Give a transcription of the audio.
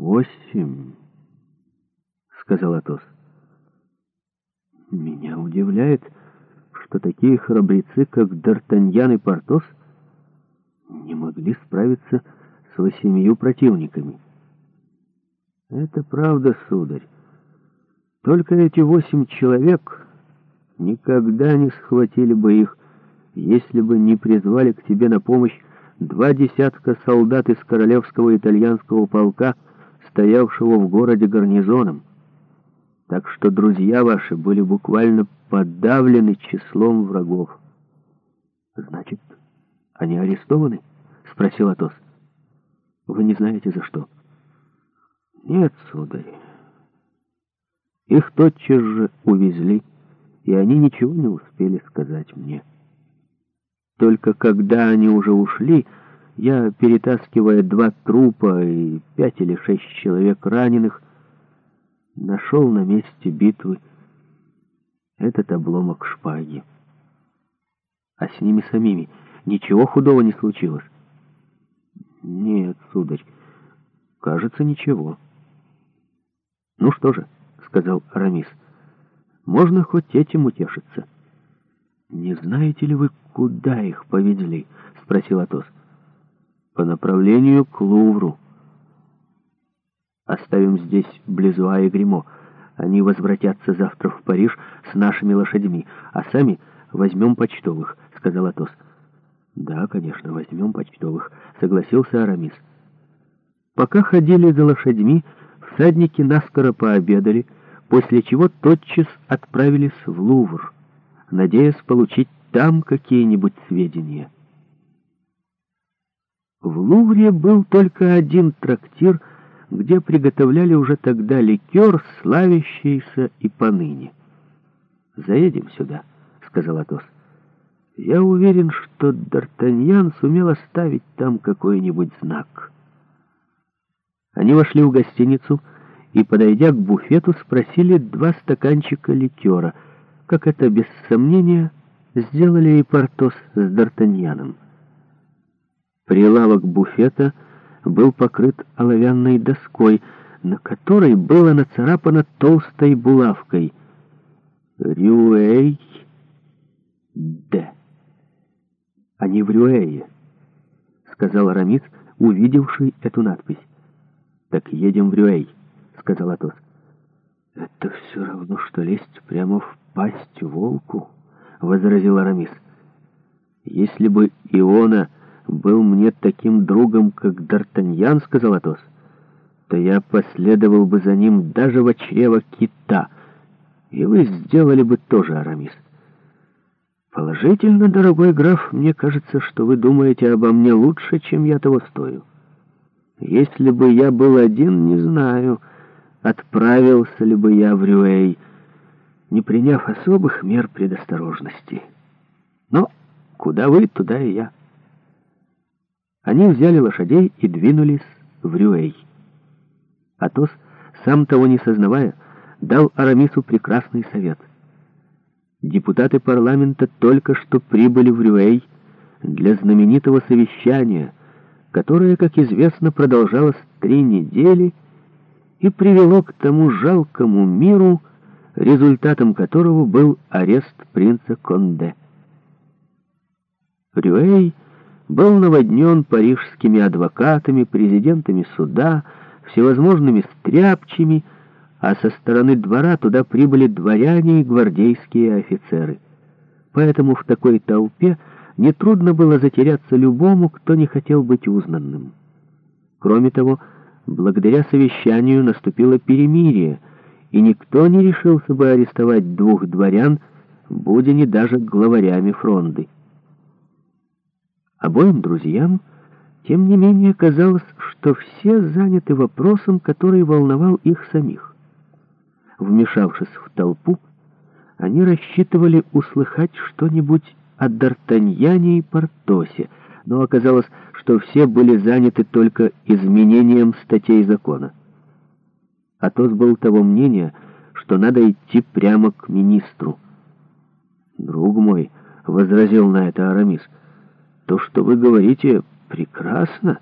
«Восемь», — сказал Атос. «Меня удивляет, что такие храбрецы, как Д'Артаньян и Портос, не могли справиться с восемью противниками». «Это правда, сударь. Только эти восемь человек никогда не схватили бы их, если бы не призвали к тебе на помощь два десятка солдат из королевского итальянского полка — стоявшего в городе гарнизоном. Так что друзья ваши были буквально подавлены числом врагов. «Значит, они арестованы?» — спросил Атос. «Вы не знаете, за что?» «Нет, сударь. Их тотчас же увезли, и они ничего не успели сказать мне. Только когда они уже ушли...» я, перетаскивая два трупа и пять или шесть человек раненых, нашел на месте битвы этот обломок шпаги. А с ними самими ничего худого не случилось? Нет, сударь, кажется, ничего. Ну что же, сказал Арамис, можно хоть этим утешиться. Не знаете ли вы, куда их повезли? Спросил Атос. — по направлению к Лувру. Оставим здесь Близуа и Гремо. Они возвратятся завтра в Париж с нашими лошадьми, а сами возьмем почтовых, — сказал Атос. Да, конечно, возьмем почтовых, — согласился Арамис. Пока ходили за лошадьми, всадники наскоро пообедали, после чего тотчас отправились в Лувр, надеясь получить там какие-нибудь сведения. В Лувре был только один трактир, где приготовляли уже тогда ликер, славящийся и поныне. «Заедем сюда», — сказал Атос. «Я уверен, что Д'Артаньян сумел оставить там какой-нибудь знак». Они вошли в гостиницу и, подойдя к буфету, спросили два стаканчика ликера, как это, без сомнения, сделали и Портос с Д'Артаньяном. Прилавок буфета был покрыт оловянной доской, на которой было нацарапано толстой булавкой «Рюэй Д». «А не в Рюэе», — сказал Арамис, увидевший эту надпись. «Так едем в Рюэй», — сказал Атос. «Это все равно, что лезть прямо в пасть волку», — возразил Арамис. «Если бы Иона...» был мне таким другом, как Д'Артаньян, — сказал Атос, — то я последовал бы за ним даже во чрево кита, и вы сделали бы тоже, Арамис. Положительно, дорогой граф, мне кажется, что вы думаете обо мне лучше, чем я того стою. Если бы я был один, не знаю, отправился ли бы я в Рюэй, не приняв особых мер предосторожности. Но куда вы, туда и я. Они взяли лошадей и двинулись в Рюэй. Атос, сам того не сознавая, дал Арамису прекрасный совет. Депутаты парламента только что прибыли в Рюэй для знаменитого совещания, которое, как известно, продолжалось три недели и привело к тому жалкому миру, результатом которого был арест принца Конде. Рюэй — был наводнен парижскими адвокатами, президентами суда, всевозможными стряпчими, а со стороны двора туда прибыли дворяне и гвардейские офицеры. Поэтому в такой толпе нетрудно было затеряться любому, кто не хотел быть узнанным. Кроме того, благодаря совещанию наступило перемирие, и никто не решился бы арестовать двух дворян, будь они даже главарями фронды. Обоим друзьям, тем не менее, казалось, что все заняты вопросом, который волновал их самих. Вмешавшись в толпу, они рассчитывали услыхать что-нибудь о Д'Артаньяне и Портосе, но оказалось, что все были заняты только изменением статей закона. Атос был того мнения, что надо идти прямо к министру. «Друг мой», — возразил на это Арамис, — то, что вы говорите, прекрасно.